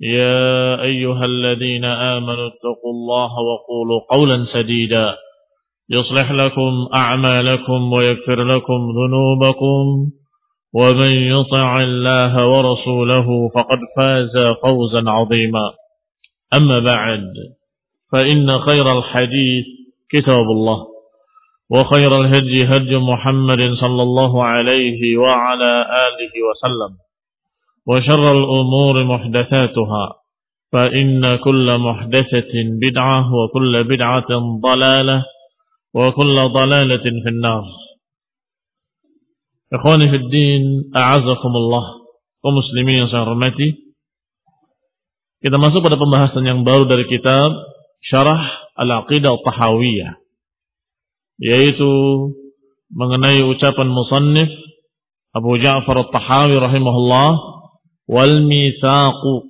يا أيها الذين آمنوا اتقوا الله وقولوا قولا سديدا يصلح لكم أعمالكم ويغفر لكم ذنوبكم ومن يطع الله ورسوله فقد فاز فوزا عظيما أما بعد فإن خير الحديث كتاب الله وخير الهدي هدي محمد صلى الله عليه وعلى آله وسلم وشر الأمور محدثاتها فإن كل محدثة بدعة وكل بدعة ضلالة وكل ضلالة في النار إخواني في الدين أعزكم الله ومسلمين hormati kita masuk pada pembahasan yang baru dari kitab Syarah Al-Aqidah Tahawiyah yaitu mengenai ucapan musannif Abu Ja'far At-Tahawi rahimahullah wal mitsaqu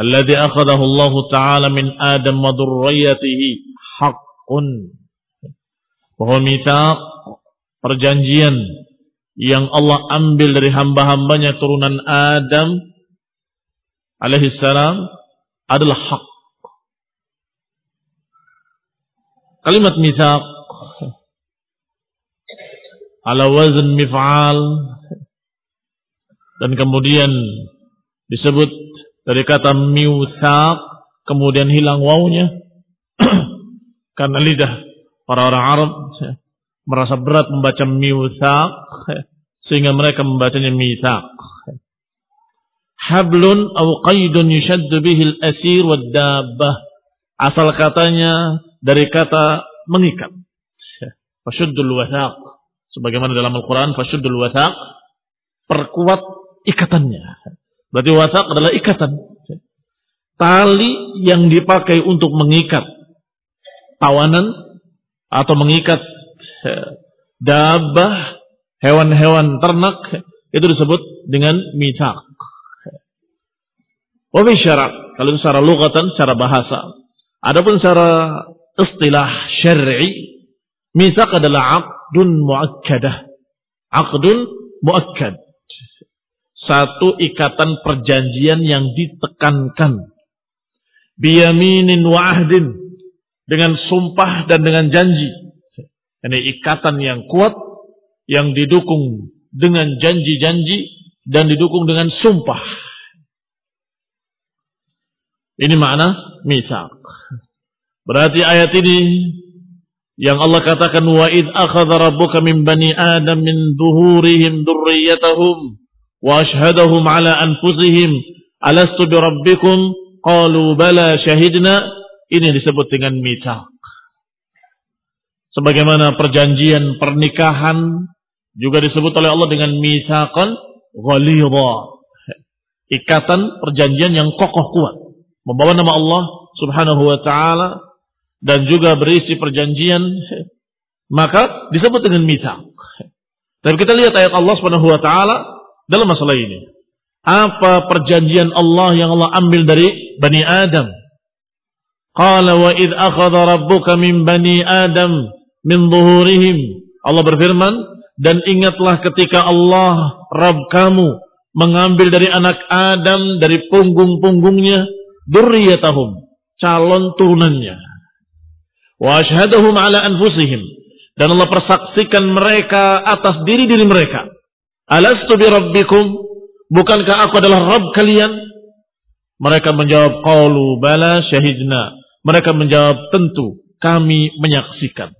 alladhi akhadahu Allah taala min Adam wa dzurriyyatihi haqqun bahwa mitsaq perjanjian yang Allah ambil dari hamba-hambanya turunan Adam alaihi salam adalah hak. Kalimat mitsaq ala wazn mif'al dan kemudian disebut dari kata miusaq kemudian hilang wawunya karena lidah para orang Arab merasa berat membaca miusaq sehingga mereka membacanya misaq hablun aw qaidun yushaddu bihi al-asir wad dabbah asal katanya dari kata mengikat. Fashuddul wathaq. Sebagaimana dalam Al-Qur'an fashuddul wathaq perkuat ikatannya. Berarti wathaq adalah ikatan. Tali yang dipakai untuk mengikat tawanan atau mengikat dabah hewan-hewan ternak itu disebut dengan mitsaq wa syarak kalau itu secara lugatan secara bahasa. Adapun secara istilah syar'i mitsaq adalah aqdun muakkadah. Aqdun muakkad satu ikatan perjanjian yang ditekankan. Biyaminin wa ahdin. Dengan sumpah dan dengan janji. Ini ikatan yang kuat. Yang didukung dengan janji-janji. Dan didukung dengan sumpah. Ini makna misak berarti ayat ini yang Allah katakan wa id rabbuka min bani adam min zuhurihim dzurriyyatahum ala anfusihim alastu bi rabbikum qalu bala syahidna ini disebut dengan misak sebagaimana perjanjian pernikahan juga disebut oleh Allah dengan misaqan ghalidha. Ikatan perjanjian yang kokoh kuat. Membawa nama Allah Subhanahu wa taala dan juga berisi perjanjian maka disebut dengan mitsaq. Dan kita lihat ayat Allah Subhanahu wa taala dalam masalah ini. Apa perjanjian Allah yang Allah ambil dari Bani Adam? Qala wa id akhadha rabbuka min bani Adam min zuhurihim. Allah berfirman, dan ingatlah ketika Allah Rabb kamu mengambil dari anak Adam dari punggung-punggungnya durriyatahum, calon turunannya. Wa ashhadahum ala anfusihim dan Allah persaksikan mereka atas diri-diri mereka. Alastu bi rabbikum? Bukankah aku adalah Rabb kalian? Mereka menjawab qalu bala syahidna. Mereka menjawab tentu kami menyaksikan.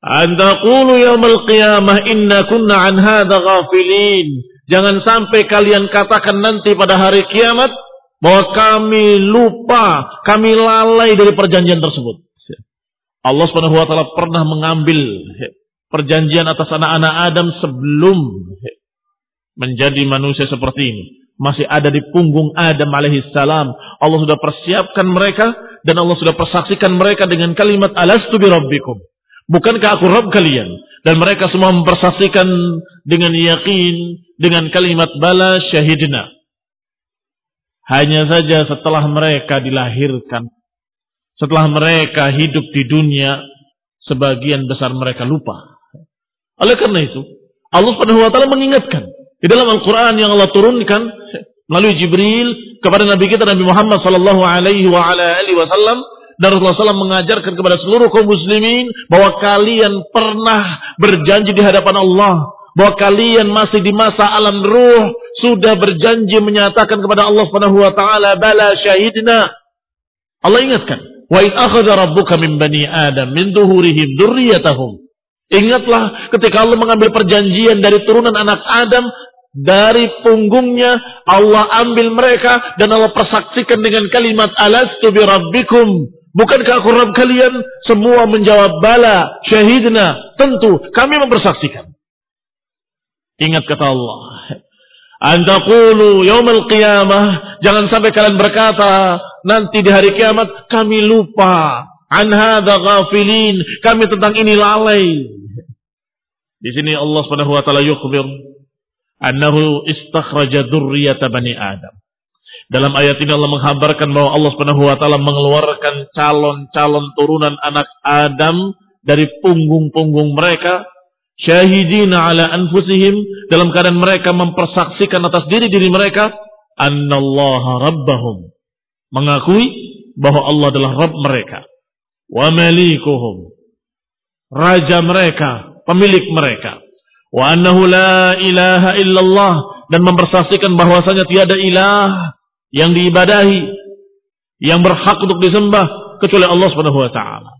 Antaqulu yaumal qiyamah inna kunna an hadha ghafilin. Jangan sampai kalian katakan nanti pada hari kiamat bahwa kami lupa, kami lalai dari perjanjian tersebut. Allah Subhanahu wa taala pernah mengambil perjanjian atas anak-anak Adam sebelum menjadi manusia seperti ini. Masih ada di punggung Adam alaihissalam. Allah sudah persiapkan mereka dan Allah sudah persaksikan mereka dengan kalimat alastu bi rabbikum. Bukankah aku Rabb kalian? Dan mereka semua mempersaksikan dengan yakin, dengan kalimat bala syahidna. Hanya saja setelah mereka dilahirkan, setelah mereka hidup di dunia, sebagian besar mereka lupa. Oleh karena itu, Allah Subhanahu wa taala mengingatkan di dalam Al-Qur'an yang Allah turunkan melalui Jibril kepada Nabi kita Nabi Muhammad sallallahu alaihi wa ala alihi wasallam dan Rasulullah SAW mengajarkan kepada seluruh kaum muslimin bahwa kalian pernah berjanji di hadapan Allah. Bahwa kalian masih di masa alam ruh. Sudah berjanji menyatakan kepada Allah Subhanahu wa taala bala syahidna. Allah ingatkan, "Wa id akhadha rabbuka min bani Adam min duhurihim dzurriyyatahum." Ingatlah ketika Allah mengambil perjanjian dari turunan anak Adam dari punggungnya Allah ambil mereka dan Allah persaksikan dengan kalimat alastu bi rabbikum Bukankah aku Rabb kalian? Semua menjawab bala, syahidna. Tentu kami mempersaksikan. Ingat kata Allah. Antakulu yawmal qiyamah. Jangan sampai kalian berkata. Nanti di hari kiamat kami lupa. An ghafilin. Kami tentang ini lalai. Di sini Allah Subhanahu wa taala yukhbir annahu istakhraja dzurriyyata bani Adam. Dalam ayat ini Allah menghabarkan bahwa Allah Subhanahu wa taala mengeluarkan calon-calon turunan anak Adam dari punggung-punggung mereka syahidina ala anfusihim dalam keadaan mereka mempersaksikan atas diri-diri mereka annallaha rabbahum. Mengakui bahwa Allah adalah Rabb mereka. Wa malikuhum. Raja mereka pemilik mereka wa annahu la ilaha illallah dan mempersaksikan bahwasanya tiada ilah yang diibadahi, yang berhak untuk disembah kecuali Allah Subhanahu wa taala.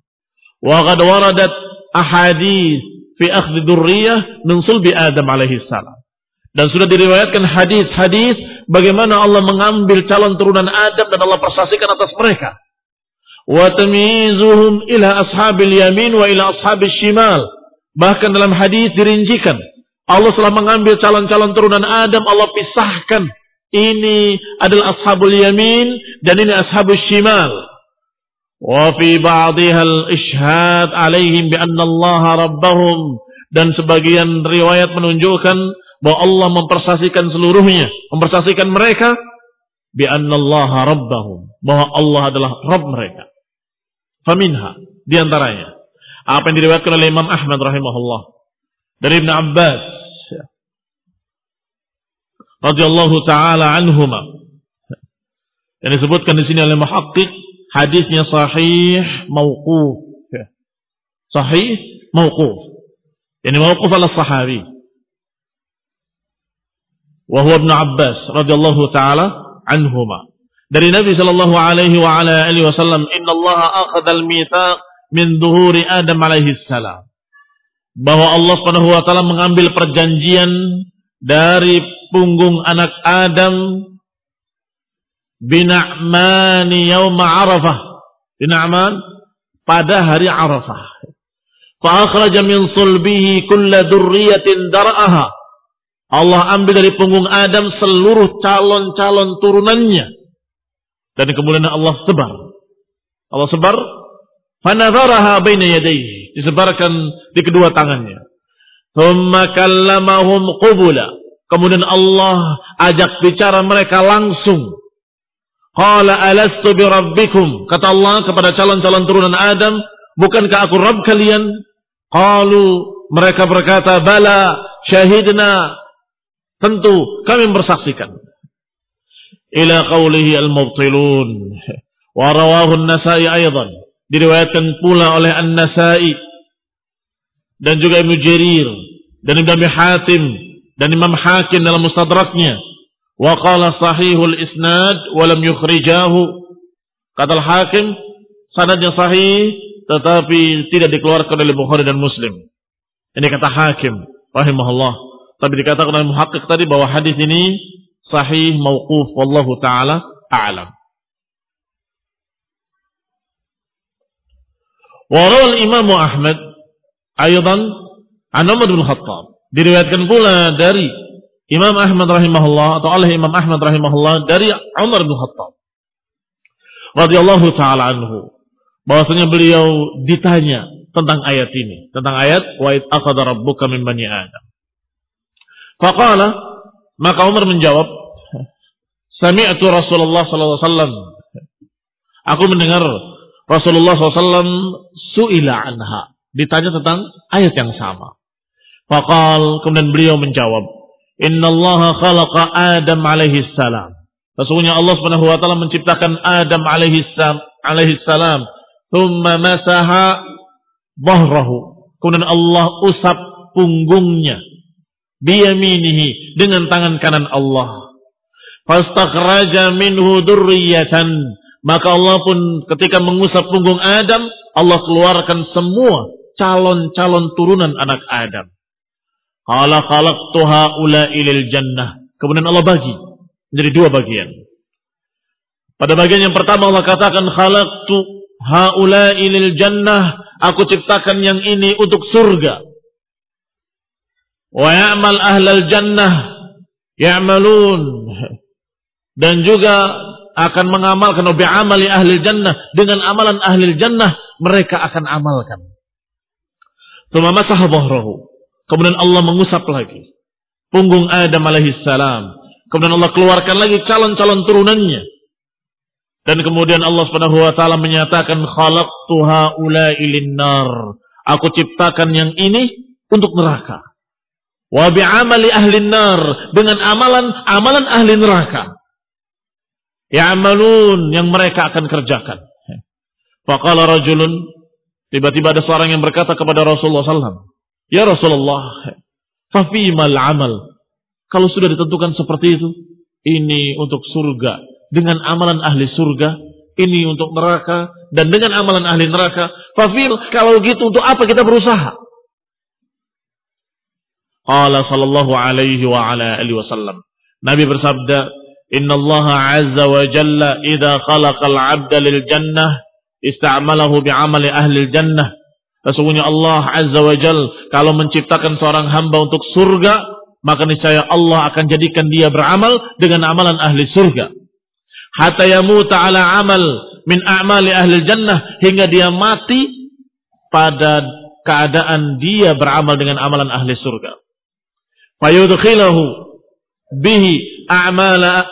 Wa qad waradat ahadits fi akhdhi dzurriyyah min sulbi Adam alaihi salam. Dan sudah diriwayatkan hadis-hadis bagaimana Allah mengambil calon turunan Adam dan Allah persaksikan atas mereka. Wa tamyizuhum ila ashabil yamin wa ila ashabil shimal. Bahkan dalam hadis dirincikan Allah telah mengambil calon-calon turunan Adam, Allah pisahkan ini adalah ashabul yamin dan ini ashabul shimal. Wa fi al-ishhad alaihim bi anna Allah rabbahum dan sebagian riwayat menunjukkan bahwa Allah mempersaksikan seluruhnya, mempersaksikan mereka bi anna Allah rabbahum, bahwa Allah adalah Rabb mereka. Faminha di antaranya apa yang diriwayatkan oleh Imam Ahmad rahimahullah dari Ibn Abbas radhiyallahu taala anhuma. Yang disebutkan di sini oleh muhakkik hadisnya sahih mauquf. Sahih mauquf. Yani mauquf ala sahabi. Wa huwa Ibn Abbas radhiyallahu taala anhuma. Dari Nabi sallallahu alaihi wa ala alihi wasallam, "Inna Allah akhadha al-mitsaq min dhuhuri Adam alaihi salam." Bahwa Allah Subhanahu wa taala mengambil perjanjian dari punggung anak Adam bina'mani yawma arafah. Bina'man pada hari arafah. Fa'akhraja min sulbihi kulla durriyatin dar'aha. Allah ambil dari punggung Adam seluruh calon-calon turunannya. Dan kemudian Allah sebar. Allah sebar. Fanadharaha baina yadayhi. Disebarkan di kedua tangannya. Thumma kallamahum qubula. Kemudian Allah ajak bicara mereka langsung. Qala alastu bi rabbikum. Kata Allah kepada calon-calon turunan Adam, bukankah aku Rabb kalian? Qalu mereka berkata, "Bala, syahidna." Tentu kami bersaksikan. Ila qawlihi al-mubtilun. Wa rawahu an-Nasa'i aydan. Diriwayatkan pula oleh An-Nasa'i dan juga Ibnu Jarir dan Ibnu Hatim dan Imam Hakim dalam mustadraknya. Wa qala sahihul isnad wa lam yukhrijahu. Kata al-Hakim sanadnya sahih tetapi tidak dikeluarkan oleh Bukhari dan Muslim. Ini kata Hakim rahimahullah. Tapi dikatakan oleh muhakkik tadi bahwa hadis ini sahih mauquf wallahu taala a'lam Warawal Imam Ahmad aydan an Umar bin Khattab Diriwayatkan pula dari Imam Ahmad rahimahullah atau oleh Imam Ahmad rahimahullah dari Umar bin Khattab radhiyallahu taala anhu bahwasanya beliau ditanya tentang ayat ini, tentang ayat wa id akhadha rabbuka min bani Adam. Faqala maka Umar menjawab, Sami'tu Rasulullah sallallahu alaihi wasallam. Aku mendengar Rasulullah SAW suila anha. Ditanya tentang ayat yang sama. Fakal kemudian beliau menjawab, Inna Allah khalaqa Adam alaihi salam. Sesungguhnya Allah Subhanahu wa taala menciptakan Adam alaihi salam, alaihi salam, thumma masaha bahrahu. Kemudian Allah usap punggungnya biyaminihi dengan tangan kanan Allah. Fastakhraja minhu durriyatan. Maka Allah pun ketika mengusap punggung Adam, Allah keluarkan semua calon-calon turunan anak Adam. Qala khalaqtu haula ilil jannah. Kemudian Allah bagi menjadi dua bagian. Pada bagian yang pertama Allah katakan khalaqtu haula ilil jannah. Aku ciptakan yang ini untuk surga. Wa ya'mal ahlal jannah ya'malun. Dan juga akan mengamalkan amali ahli jannah dengan amalan ahli jannah mereka akan amalkan. Kemudian Allah mengusap lagi punggung Adam alaihissalam. Kemudian Allah keluarkan lagi calon-calon turunannya. Dan kemudian Allah Subhanahu wa taala menyatakan khalaqtu haula'i nar. Aku ciptakan yang ini untuk neraka. Wa bi'amali ahli nar dengan amalan amalan ahli neraka. Ya'malun yang mereka akan kerjakan. Faqala rajulun tiba-tiba ada seorang yang berkata kepada Rasulullah sallallahu Ya Rasulullah, fafimal amal. Kalau sudah ditentukan seperti itu, ini untuk surga. Dengan amalan ahli surga, ini untuk neraka. Dan dengan amalan ahli neraka, fafil, kalau gitu untuk apa kita berusaha? Qala sallallahu alaihi wasallam. Nabi bersabda, Inna Allah azza wa jalla idha khalaqal abda lil jannah ista'malahu bi'amali ahli jannah Sesungguhnya Allah Azza wa Jal kalau menciptakan seorang hamba untuk surga, maka niscaya Allah akan jadikan dia beramal dengan amalan ahli surga. Hatta yamuta ala amal min a'mali ahli jannah hingga dia mati pada keadaan dia beramal dengan amalan ahli surga. Fayudkhilahu bihi a'mala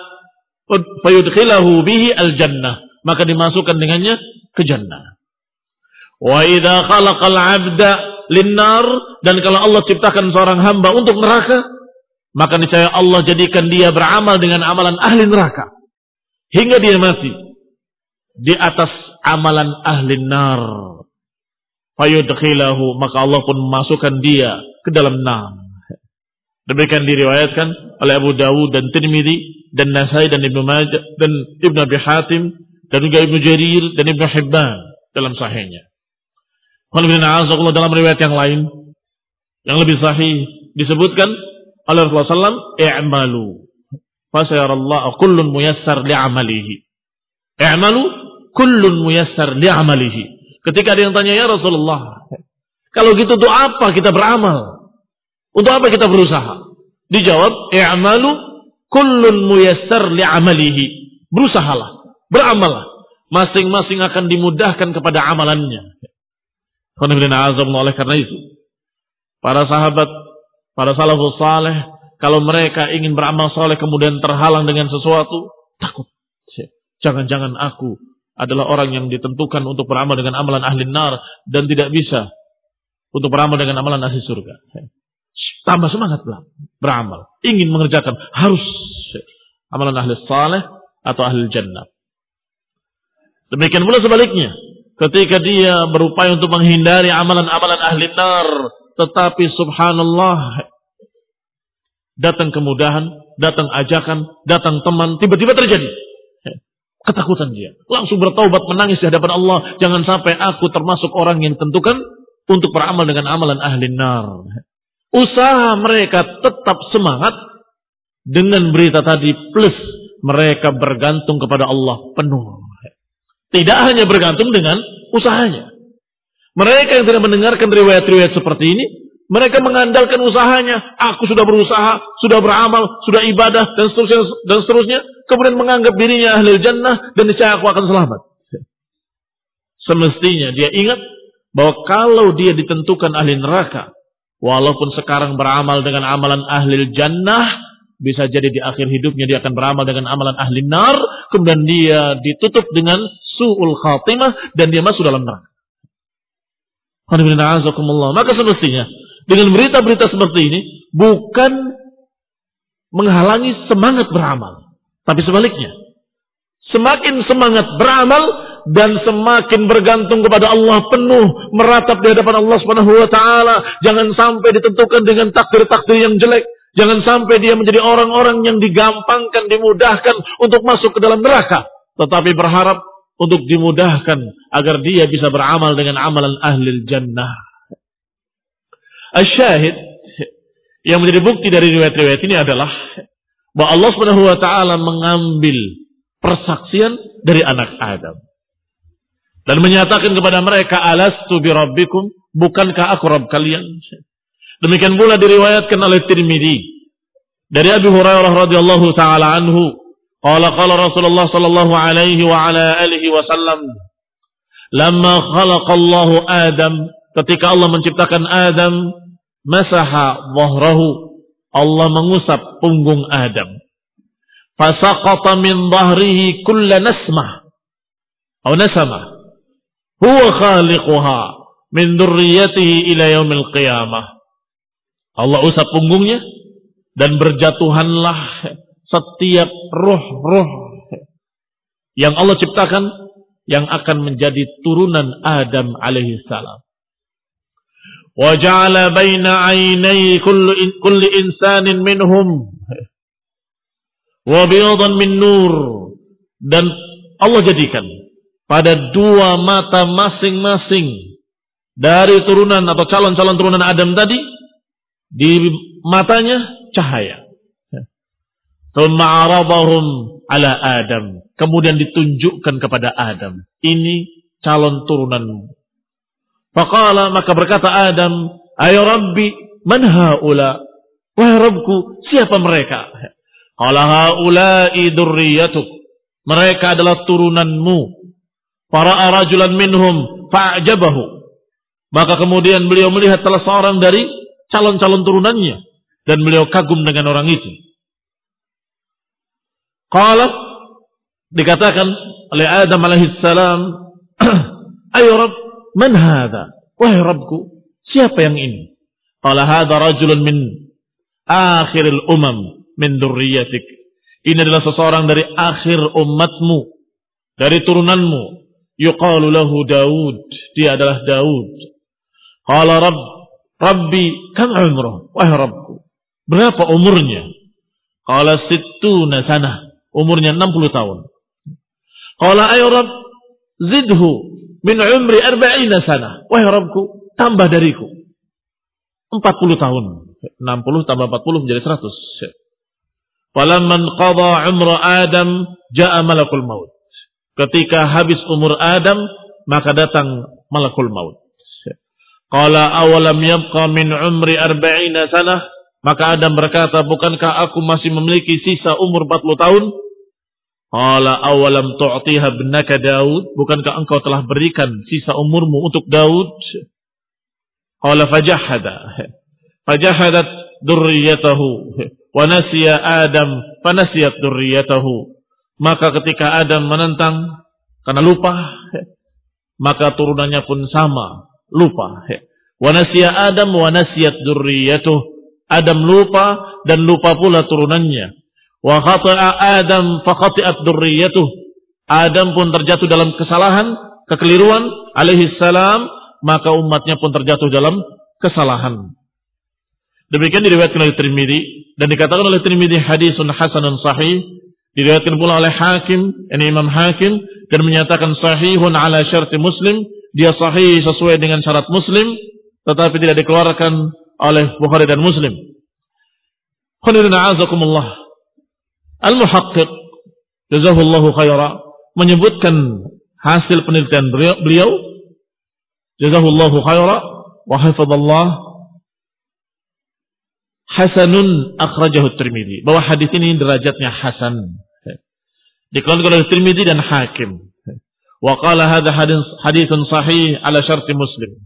fayudkhilahu bihi al-jannah. Maka dimasukkan dengannya ke jannah. Wa idza khalaqal 'abda linnar dan kalau Allah ciptakan seorang hamba untuk neraka, maka niscaya Allah jadikan dia beramal dengan amalan ahli neraka hingga dia mati di atas amalan ahli nar. Fayudkhilahu maka Allah pun memasukkan dia ke dalam nar. Demikian diriwayatkan oleh Abu Dawud dan Tirmidzi dan Nasai dan Ibnu Majah dan Ibnu Abi Hatim dan juga Ibnu Jarir dan Ibnu Hibban dalam sahihnya dalam riwayat yang lain yang lebih sahih disebutkan oleh Rasulullah SAW, "I'malu fasayarallahu kullun muyassar li'amalihi." I'malu kullun muyassar li'amalihi. Ketika ada yang tanya, "Ya Rasulullah, kalau gitu untuk apa kita beramal? Untuk apa kita berusaha?" Dijawab, "I'malu kullun muyassar li'amalihi." Berusahalah, beramallah. Masing-masing akan dimudahkan kepada amalannya. Oleh karena itu, para sahabat, para salafus saleh, kalau mereka ingin beramal soleh kemudian terhalang dengan sesuatu, takut. Jangan-jangan aku adalah orang yang ditentukan untuk beramal dengan amalan ahli nar dan tidak bisa untuk beramal dengan amalan ahli surga. Tambah semangatlah beramal. Ingin mengerjakan harus amalan ahli saleh atau ahli jannah. Demikian pula sebaliknya. Ketika dia berupaya untuk menghindari amalan-amalan ahli nar. Tetapi subhanallah. Datang kemudahan, datang ajakan, datang teman. Tiba-tiba terjadi. Ketakutan dia. Langsung bertaubat menangis di hadapan Allah. Jangan sampai aku termasuk orang yang tentukan untuk beramal dengan amalan ahli nar. Usaha mereka tetap semangat dengan berita tadi plus mereka bergantung kepada Allah penuh. Tidak hanya bergantung dengan usahanya. Mereka yang tidak mendengarkan riwayat-riwayat seperti ini, mereka mengandalkan usahanya. Aku sudah berusaha, sudah beramal, sudah ibadah, dan seterusnya. Dan seterusnya. Kemudian menganggap dirinya ahli jannah, dan niscaya aku akan selamat. Semestinya dia ingat bahwa kalau dia ditentukan ahli neraka, walaupun sekarang beramal dengan amalan ahli jannah, bisa jadi di akhir hidupnya dia akan beramal dengan amalan ahli nar. Kemudian dia ditutup dengan su'ul khatimah. Dan dia masuk dalam neraka. Maka semestinya dengan berita-berita seperti ini bukan menghalangi semangat beramal. Tapi sebaliknya. Semakin semangat beramal dan semakin bergantung kepada Allah penuh meratap di hadapan Allah Subhanahu wa taala. Jangan sampai ditentukan dengan takdir-takdir yang jelek. Jangan sampai dia menjadi orang-orang yang digampangkan, dimudahkan untuk masuk ke dalam neraka. Tetapi berharap untuk dimudahkan agar dia bisa beramal dengan amalan ahli jannah. Asyahid yang menjadi bukti dari riwayat-riwayat ini adalah bahwa Allah Subhanahu wa taala mengambil persaksian dari anak Adam dan menyatakan kepada mereka alastu bi rabbikum bukankah aku rabb kalian Demikian pula diriwayatkan oleh Tirmidzi dari Abu Hurairah radhiyallahu taala anhu, qala qala Rasulullah sallallahu alaihi wa ala alihi wasallam, "Lamma khalaqa Allah Adam, ketika Allah menciptakan Adam, masaha dhahrahu, Allah mengusap punggung Adam. Fasaqata min dhahrihi kulla nasmah atau nasamah. Huwa khaliquha min dzurriyyatihi ila yaumil qiyamah. Allah usap punggungnya dan berjatuhanlah setiap roh-roh yang Allah ciptakan yang akan menjadi turunan Adam alaihi salam. Wa ja'ala baina 'ainai kulli, insanin minhum wa biyadan min nur dan Allah jadikan pada dua mata masing-masing dari turunan atau calon-calon turunan Adam tadi di matanya cahaya. Tuma'arabahum ala Adam. Kemudian ditunjukkan kepada Adam. Ini calon turunanmu. Faqala maka berkata Adam, Ayo Rabbi, man haula? Wahai Rabbku, siapa mereka? Qala haula'i durriyatuk. Mereka adalah turunanmu. Para arajulan minhum fa'jabahu. Maka kemudian beliau melihat salah seorang dari calon-calon turunannya dan beliau kagum dengan orang itu. Kalau dikatakan oleh Adam alaihissalam, Ayo Rabb, man hadha? Wahai Rabbku, siapa yang ini? Qala hadha rajulun min akhiril umam min durriyatik. Ini adalah seseorang dari akhir umatmu, dari turunanmu. Yuqalu lahu Daud. Dia adalah Daud. Qala Rabb, Rabbi kam umroh? Wahai Rabbku. Berapa umurnya? Qala sittuna sana. Umurnya 60 tahun. Qala ayo Rabb. Zidhu min umri arba'ina sana. Wahai Rabbku. Tambah dariku. 40 tahun. 60 tambah 40 menjadi 100. Falamman qada umra Adam ja'a malakul maut. Ketika habis umur Adam, maka datang malakul maut. Qala awalam yabqa min umri arba'ina sanah. Maka Adam berkata, bukankah aku masih memiliki sisa umur 40 tahun? Qala awalam tu'tiha benaka Daud. Bukankah engkau telah berikan sisa umurmu untuk Daud? Qala fajahada. Fajahadat durriyatahu. Wa nasiya Adam fanasiyat durriyatahu. Maka ketika Adam menentang karena lupa, maka turunannya pun sama, lupa. Wa nasiya Adam wa nasiyat dzurriyyatuh. Adam lupa dan lupa pula turunannya. Wa khata'a Adam fa khati'at dzurriyyatuh. Adam pun terjatuh dalam kesalahan, kekeliruan alaihi salam, maka umatnya pun terjatuh dalam kesalahan. Demikian diriwayatkan oleh Tirmidzi dan dikatakan oleh Tirmidzi hadisun hasanun sahih diriwayatkan pula oleh Hakim, ini Imam Hakim dan menyatakan sahihun ala syarti Muslim, dia sahih sesuai dengan syarat Muslim tetapi tidak dikeluarkan oleh Bukhari dan Muslim. Al-Muhaqqiq jazahullahu khaira menyebutkan hasil penelitian beliau jazahullahu khaira wa hafadallah hasanun akhrajahu Tirmidzi. Bahwa hadis ini derajatnya hasan. Dikeluarkan oleh Tirmidzi dan Hakim. Wa qala hadha hadithun sahih ala syarti Muslim.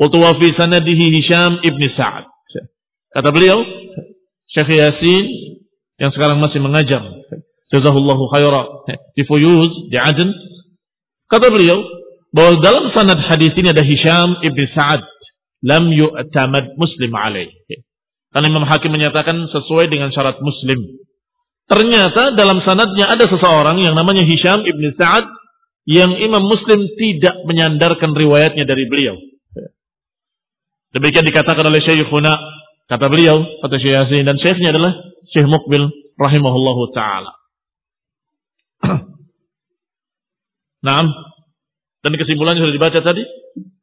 Qultu wa fi sanadihi Hisham ibn Sa'ad. Kata beliau, Syekh Yasin yang sekarang masih mengajar. Jazahullahu khaira di Fuyuz di Aden. Kata beliau bahwa dalam sanad hadis ini ada Hisham ibn Sa'ad lam yu'tamad Muslim alaih. Karena Imam Hakim menyatakan sesuai dengan syarat Muslim. Ternyata dalam sanadnya ada seseorang yang namanya Hisham ibn Sa'ad yang Imam Muslim tidak menyandarkan riwayatnya dari beliau. Demikian dikatakan oleh Syekhuna, kata beliau, kata Syekh Yasin dan syekhnya adalah Syekh Mukbil rahimahullahu taala. Nah, dan kesimpulannya sudah dibaca tadi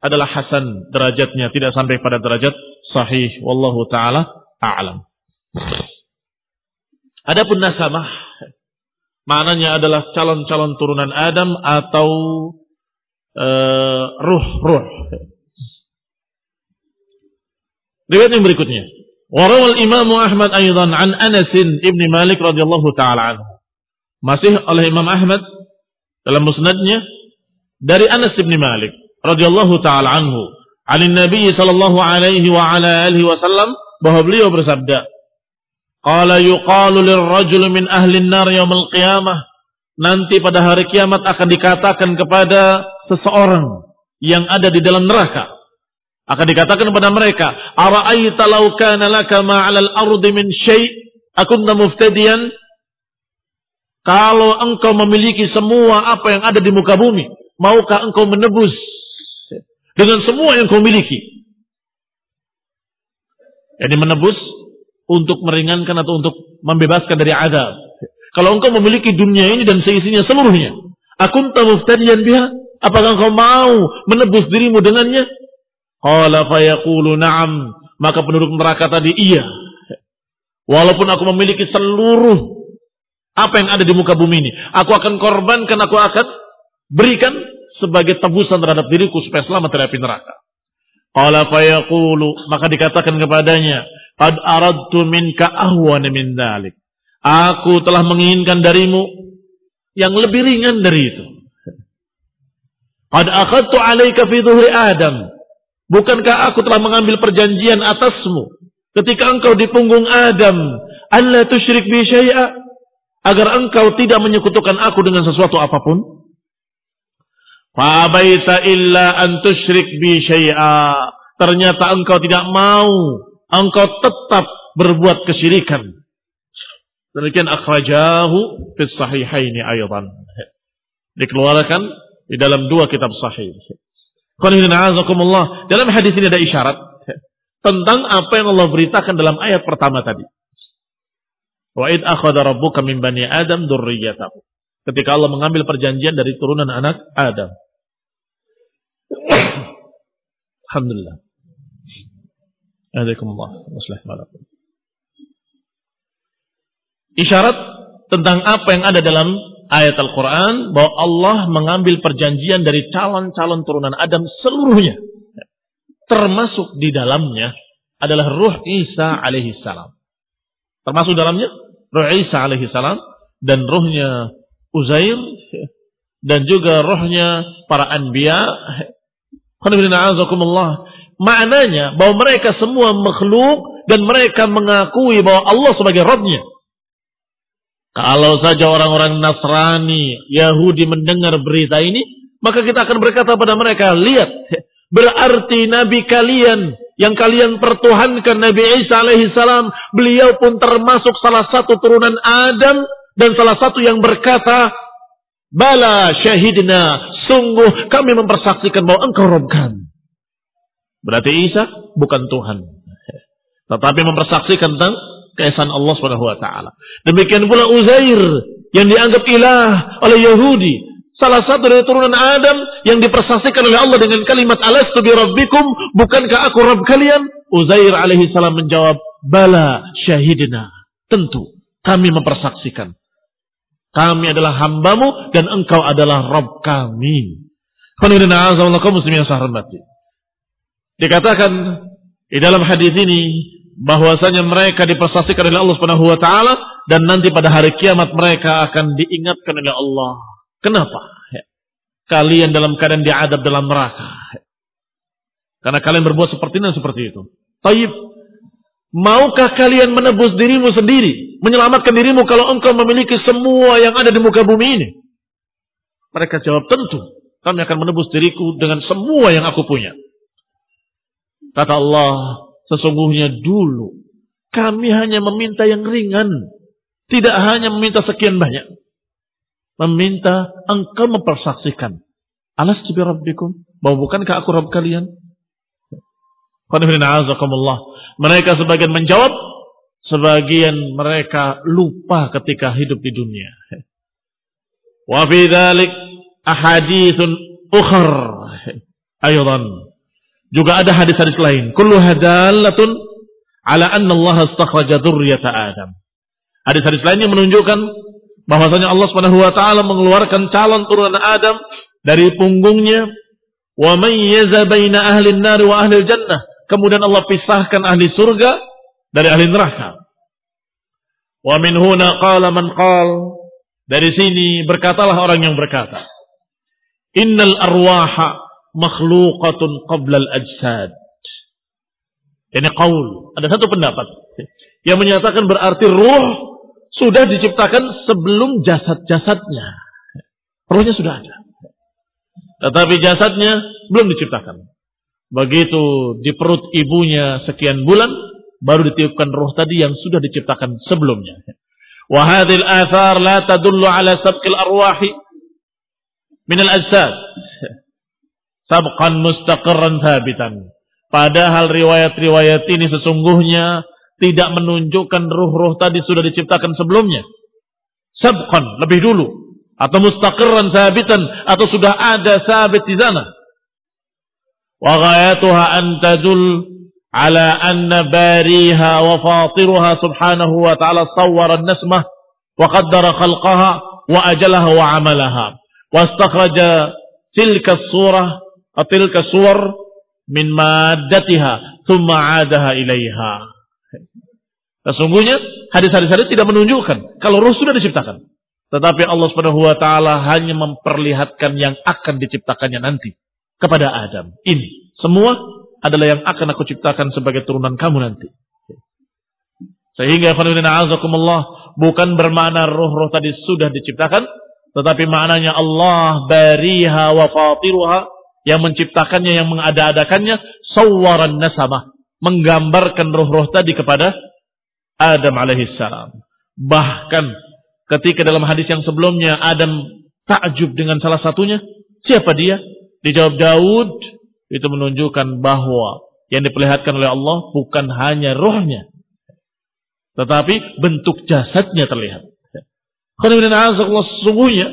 adalah hasan derajatnya tidak sampai pada derajat sahih wallahu taala a'lam. Adapun nasabah maknanya adalah calon-calon turunan Adam atau ruh-ruh. Uh, Riwayat yang berikutnya. Warawal Imam Ahmad aydan an Anas ibn Malik radhiyallahu taala anhu. Masih oleh Imam Ahmad dalam musnadnya dari Anas ibn Malik radhiyallahu taala anhu Alin Nabi sallallahu alaihi wa ala alihi wasallam bahwa beliau bersabda, "Qala yuqalu lirrajul min ahli an-nar yaumil qiyamah." Nanti pada hari kiamat akan dikatakan kepada seseorang yang ada di dalam neraka. Akan dikatakan kepada mereka, "Ara'aita law kana laka ma 'alal ardi min syai' akunta muftadiyan?" Kalau engkau memiliki semua apa yang ada di muka bumi, maukah engkau menebus dengan semua yang kau miliki. Jadi menebus untuk meringankan atau untuk membebaskan dari azab. Kalau engkau memiliki dunia ini dan seisinya seluruhnya, akun muftadiyan biha, apakah engkau mau menebus dirimu dengannya? Qala fayaqulu na'am, maka penduduk neraka tadi iya. Walaupun aku memiliki seluruh apa yang ada di muka bumi ini, aku akan korbankan, aku akan berikan sebagai tebusan terhadap diriku supaya selamat dari api neraka. Qala fayaqulu maka dikatakan kepadanya, "Qad aradtu minka ahwan min dzalik." Aku telah menginginkan darimu yang lebih ringan dari itu. Qad akhadtu 'alaika fi dhuhri Adam. Bukankah aku telah mengambil perjanjian atasmu ketika engkau di punggung Adam, Allah tusyrik bi syai'a agar engkau tidak menyekutukan aku dengan sesuatu apa pun? Fabaita illa an tusyrik bi syai'a. Ternyata engkau tidak mau. Engkau tetap berbuat kesyirikan. Demikian akhrajahu fi sahihaini aydan. Dikeluarkan di dalam dua kitab sahih. Dalam hadis ini ada isyarat tentang apa yang Allah beritakan dalam ayat pertama tadi. Wa id akhadha rabbuka min bani Adam dzurriyyatahu. Ketika Allah mengambil perjanjian dari turunan anak Adam. Alhamdulillah. Warahmatullahi Isyarat tentang apa yang ada dalam ayat Al-Quran bahwa Allah mengambil perjanjian dari calon-calon turunan Adam seluruhnya. Termasuk di dalamnya adalah ruh Isa alaihi salam. Termasuk dalamnya ruh Isa alaihi salam dan ruhnya Uzair dan juga rohnya para anbiya Maknanya bahwa mereka semua makhluk dan mereka mengakui bahwa Allah sebagai Rabbnya. Kalau saja orang-orang Nasrani, Yahudi mendengar berita ini, maka kita akan berkata pada mereka, lihat, berarti Nabi kalian yang kalian pertuhankan Nabi Isa alaihi salam, beliau pun termasuk salah satu turunan Adam dan salah satu yang berkata, Bala syahidna, sungguh kami mempersaksikan bahwa engkau Rob. Berarti Isa bukan Tuhan. Tetapi mempersaksikan tentang keesaan Allah Subhanahu wa taala. Demikian pula Uzair yang dianggap ilah oleh Yahudi, salah satu dari turunan Adam yang dipersaksikan oleh Allah dengan kalimat alastu bi rabbikum, bukankah aku Rabb kalian? Uzair alaihi salam menjawab, "Bala syahidina." Tentu kami mempersaksikan. Kami adalah hambamu dan engkau adalah Rabb kami. Dikatakan di dalam hadis ini bahwasanya mereka dipersaksikan oleh Allah Subhanahu wa taala dan nanti pada hari kiamat mereka akan diingatkan oleh Allah. Kenapa? Kalian dalam keadaan diadab dalam neraka. Karena kalian berbuat seperti dan seperti itu. Taib. Maukah kalian menebus dirimu sendiri? Menyelamatkan dirimu kalau engkau memiliki semua yang ada di muka bumi ini? Mereka jawab tentu. Kami akan menebus diriku dengan semua yang aku punya. Kata Allah, Sesungguhnya dulu kami hanya meminta yang ringan. Tidak hanya meminta sekian banyak. Meminta engkau mempersaksikan. Alas jibi rabbikum. Bahwa bukankah aku Rabb kalian? Mereka sebagian menjawab. Sebagian mereka lupa ketika hidup di dunia. Wa fi dhalik ahadithun ukhar. Ayudan. Juga ada hadis-hadis lain. Kullu hadalatun ala anna Allah astakhraja dzurriyyata Adam. Hadis-hadis lain yang menunjukkan bahwasanya Allah Subhanahu wa taala mengeluarkan calon turunan Adam dari punggungnya wa mayyaza baina ahli an-nar wa ahli jannah. Kemudian Allah pisahkan ahli surga dari ahli neraka. Wa min huna qala man qal dari sini berkatalah orang yang berkata Innal arwaha makhluqatun al-ajsad. Ini qaul. Ada satu pendapat yang menyatakan berarti ruh sudah diciptakan sebelum jasad-jasadnya. Ruhnya sudah ada. Tetapi jasadnya belum diciptakan. Begitu di perut ibunya sekian bulan, baru ditiupkan ruh tadi yang sudah diciptakan sebelumnya. Wahadil athar la tadullu ala sabqil arwahi min al-ajsad sabqan mustaqarran thabitan. Padahal riwayat-riwayat ini sesungguhnya tidak menunjukkan ruh-ruh tadi sudah diciptakan sebelumnya. Sabqan, lebih dulu. Atau mustaqarran thabitan. Atau sudah ada sabit di sana. Wa ghayatuha an tadul ala anna bariha wa fatiruha subhanahu wa ta'ala sawwara nasmah wa qaddara khalqaha wa ajalaha wa amalaha. Wa astakhraja tilka surah atilka suwar min maddatiha thumma adaha ilaiha. Sesungguhnya hadis-hadis hadis tidak menunjukkan kalau ruh sudah diciptakan. Tetapi Allah Subhanahu wa taala hanya memperlihatkan yang akan diciptakannya nanti kepada Adam. Ini semua adalah yang akan aku ciptakan sebagai turunan kamu nanti. Sehingga azakumullah bukan bermakna roh-roh tadi sudah diciptakan, tetapi maknanya Allah bariha wa fatiruha yang menciptakannya, yang mengada-adakannya, sawaran nasamah, menggambarkan roh-roh tadi kepada Adam alaihissalam. Bahkan ketika dalam hadis yang sebelumnya Adam takjub dengan salah satunya, siapa dia? Dijawab Daud, itu menunjukkan bahwa yang diperlihatkan oleh Allah bukan hanya rohnya, tetapi bentuk jasadnya terlihat. Karena sesungguhnya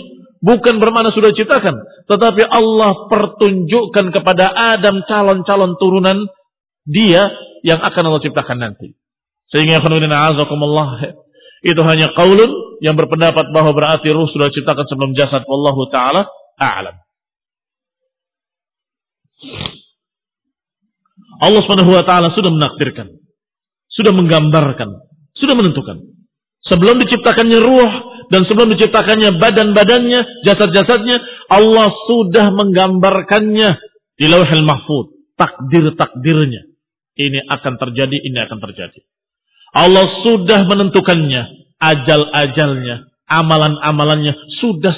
Bukan bermakna sudah diciptakan. Tetapi Allah pertunjukkan kepada Adam calon-calon turunan dia yang akan Allah ciptakan nanti. Sehingga azakumullah itu hanya qaulun yang berpendapat bahwa berarti ruh sudah diciptakan sebelum jasad. Wallahu taala a'lam. Allah Subhanahu wa taala sudah menakdirkan, sudah menggambarkan, sudah menentukan. Sebelum diciptakannya ruh, dan sebelum diciptakannya badan-badannya, jasad-jasadnya, Allah sudah menggambarkannya di lauhil mahfud. Takdir-takdirnya. Ini akan terjadi, ini akan terjadi. Allah sudah menentukannya ajal-ajalnya, amalan-amalannya sudah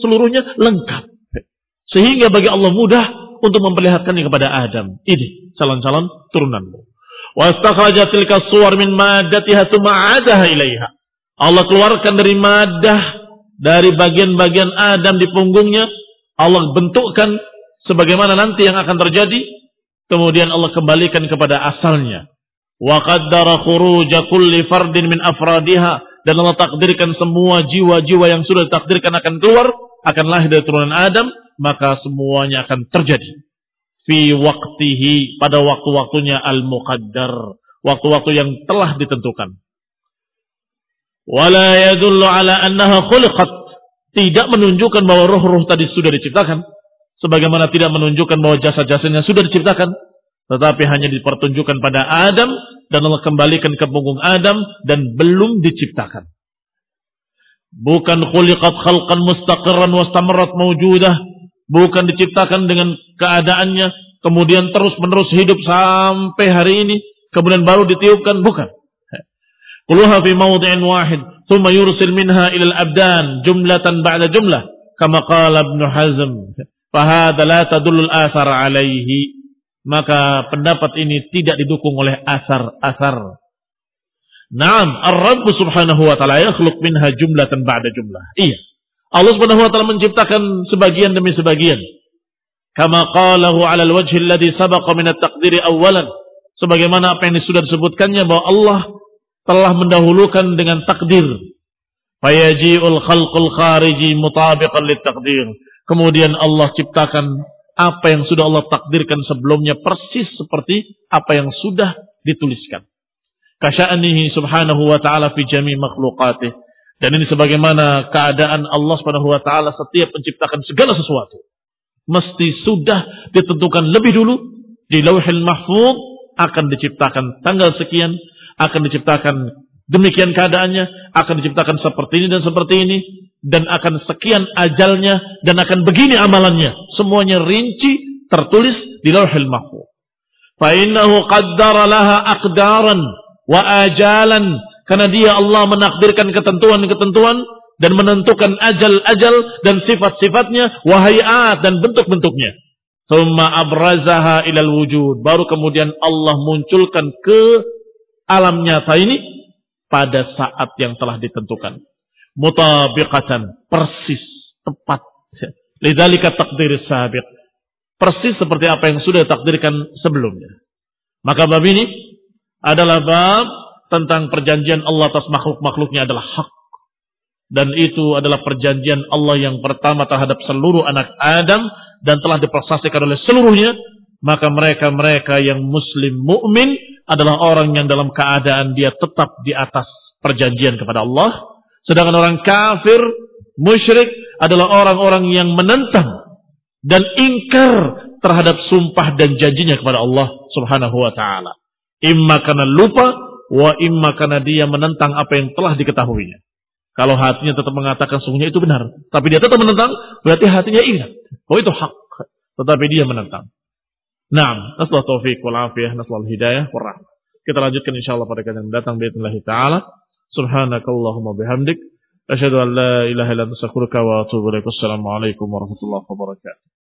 seluruhnya lengkap. Sehingga bagi Allah mudah untuk memperlihatkannya kepada Adam. Ini calon-calon turunanmu. Wastakhrajat tilka suwar min madatiha adaha ilaiha. Allah keluarkan dari madah dari bagian-bagian Adam di punggungnya. Allah bentukkan sebagaimana nanti yang akan terjadi. Kemudian Allah kembalikan kepada asalnya. Wa qaddara khuruja kulli fardin min afradiha dan Allah takdirkan semua jiwa-jiwa yang sudah ditakdirkan akan keluar akan lahir dari turunan Adam maka semuanya akan terjadi fi waktihi pada waktu-waktunya al-muqaddar waktu-waktu yang telah ditentukan wala yadullu ala annaha khuliqat tidak menunjukkan bahwa roh-roh tadi sudah diciptakan sebagaimana tidak menunjukkan bahwa jasa-jasanya sudah diciptakan tetapi hanya dipertunjukkan pada Adam dan Allah kembalikan ke punggung Adam dan belum diciptakan. Bukan khuliqat khalqan mustaqirran wastamrat mawjudah. Bukan diciptakan dengan keadaannya. Kemudian terus menerus hidup sampai hari ini. Kemudian baru ditiupkan. Bukan. Kuluha fi mawdi'in wahid. Thumma yursil minha ilal abdan. Jumlatan ba'da jumlah. Kama qala Ibn Hazm. Fahada la tadullul asar alaihi maka pendapat ini tidak didukung oleh asar-asar. Naam, Ar-Rabb subhanahu wa ta'ala yakhluq minha jumlatan ba'da jumlah. Iya. Allah subhanahu wa ta'ala menciptakan sebagian demi sebagian. Kama qalahu ala al-wajhi alladhi sabaqa min at-taqdiri awalan. Sebagaimana apa yang sudah disebutkannya bahwa Allah telah mendahulukan dengan takdir. Fayaji'ul khalqul khariji mutabiqan lit takdir. Kemudian Allah ciptakan apa yang sudah Allah takdirkan sebelumnya persis seperti apa yang sudah dituliskan. Kasya'anihi subhanahu wa ta'ala fi jami makhlukatih. Dan ini sebagaimana keadaan Allah subhanahu wa ta'ala setiap menciptakan segala sesuatu. Mesti sudah ditentukan lebih dulu di lauhil mahfud akan diciptakan tanggal sekian, akan diciptakan demikian keadaannya, akan diciptakan seperti ini dan seperti ini, dan akan sekian ajalnya dan akan begini amalannya. Semuanya rinci tertulis di Lauhul Mahfuz. Fa innahu qaddara laha aqdaran wa ajalan karena dia Allah menakdirkan ketentuan-ketentuan dan menentukan ajal-ajal dan sifat-sifatnya, wahayat dan bentuk-bentuknya. Thumma abrazaha ilal wujud. Baru kemudian Allah munculkan ke alam nyata ini pada saat yang telah ditentukan mutabiqatan, persis, tepat. Lidzalika takdir sabiq. Persis seperti apa yang sudah takdirkan sebelumnya. Maka bab ini adalah bab tentang perjanjian Allah atas makhluk-makhluknya adalah hak. Dan itu adalah perjanjian Allah yang pertama terhadap seluruh anak Adam dan telah diprosesikan oleh seluruhnya. Maka mereka-mereka yang muslim mukmin adalah orang yang dalam keadaan dia tetap di atas perjanjian kepada Allah Sedangkan orang kafir, musyrik adalah orang-orang yang menentang dan ingkar terhadap sumpah dan janjinya kepada Allah Subhanahu wa taala. Imma karena lupa wa imma karena dia menentang apa yang telah diketahuinya. Kalau hatinya tetap mengatakan sungguhnya itu benar, tapi dia tetap menentang, berarti hatinya ingat bahwa itu hak, tetapi dia menentang. Naam, nasallahu taufiq wal afiyah, nasallahu hidayah wa Kita lanjutkan insyaallah pada kajian datang باذن taala. Subhanakallahumma bihamdik. Asyhadu an la ilaha illa anta astaghfiruka wa atubu ilaik. Wassalamu alaikum warahmatullahi wabarakatuh.